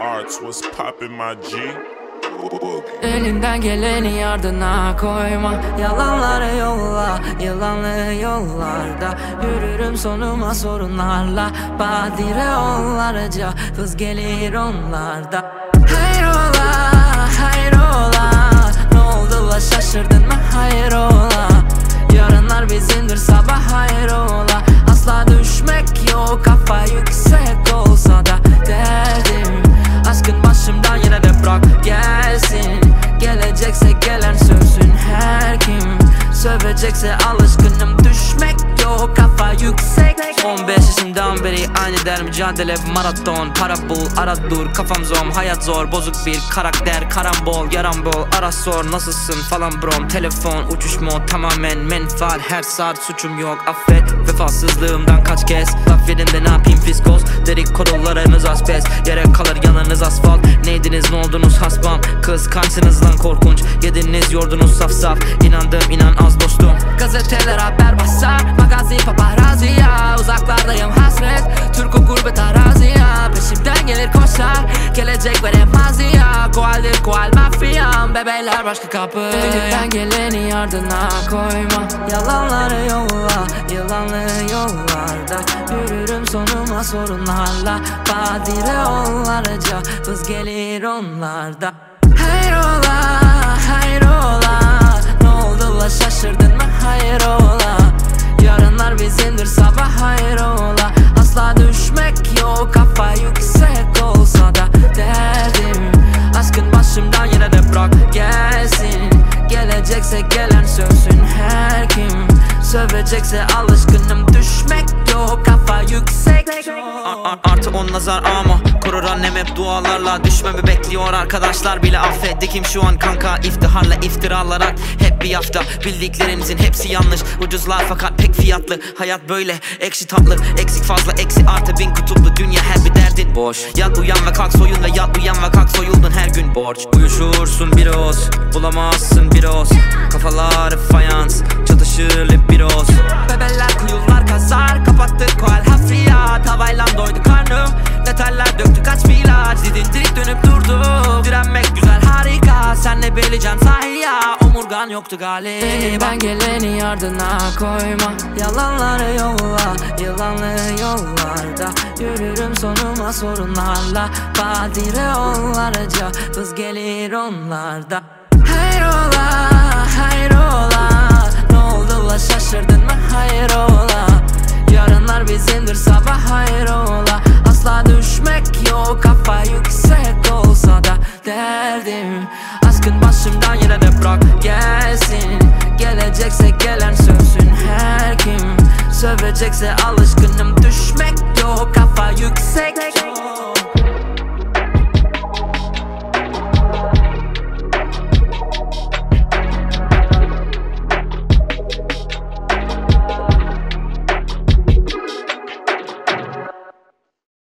Arts, what's poppin' my G? Elinden geleni ardına koyma. Yalanlara yolla Yılanlı yollarda. Yürürüm sonuma sorunlarla. Badire onlarca Hız gelir onlarda yine de bırak gelsin. Gelecekse gelen sövsün her kim. Sövecekse alışkınım düşmek yok kafa yüksek. 15 yaşından beri aynı der mücadele maraton. Para bul ara dur kafam zom. Hayat zor bozuk bir karakter. Karambol yarambol ara sor. Nasılsın falan brom. Telefon uçuş mod tamamen menfaat her saat suçum yok affet. Vefasızlığımdan kaç kez? Laf verin de ne yapayım fiskos? Derik kodolarınız asbest. Yere kalır yanınız asfalt. Neydiniz ne oldunuz hasbam? Kıskançsınız lan korkunç. Yediniz yordunuz saf saf. İnandım inan az dostum Gazeteler haber basar. Magazi paparazzi ya Uzaklardayım hasret. Türk'ü gurbet arazi ya Peşimden gelir koşar. Gelecek veremez ya Koaldir koal mafyam. Bebeler başka kapı. Elinden geleni ardına koyma. Yalanları yolla Yılanlı yollarda. Yürürüm sonuma sorunlarla. Badire onlarca Hız gelir onlarda. Hayrola oldu la şaşırdın mı? Hayrola Yarınlar bizimdir sabah hayrola Asla düşmek yok kafa yüksek olsa da Derdim. Aşkın başımdan yine de bırak gelsin. Gelecekse gelen sövsün her kim Sövecekse alışkınım. Düşmek yok kafa yüksek. Artı on nazar ama Korur annem hep dualarla. Düşmemi bekliyor arkadaşlar bile affetti kim şu an kanka? İftiharla iftiralar Hep bir hafta. Bildiklerinizin hepsi yanlış Ucuzlar fakat pek fiyatlı. Hayat böyle ekşi tatlı Eksik fazla eksi artı bin kutuplu. Dünya her bir derdin. Boş. Yat uyan ve kalk soyun ve yat uyan ve kalk soyuldun her gün. Borç. Uyuşursun bir oz Bulamazsın bir oz. Kafalar karnım Detaller döktü kaç bir ilaç Didindirik dönüp durdu. Direnmek güzel harika. Sen ne bileceksin sahi ya. Omurgan yoktu galiba. Elinden geleni ardına koyma. Yalanları yolla Yılanlı yollarda. Yürürüm sonuma sorunlarla. Badire onlarca Hız gelir onlarda. Hayrola hayrola. Ne oldu la şaşırdın mı? Hayrola Derdim aşkın başımdan yine de bırak gelsin. Gelecekse gelen sövsün her kim. Sövecekse alışkınım düşmek yok kafa yüksek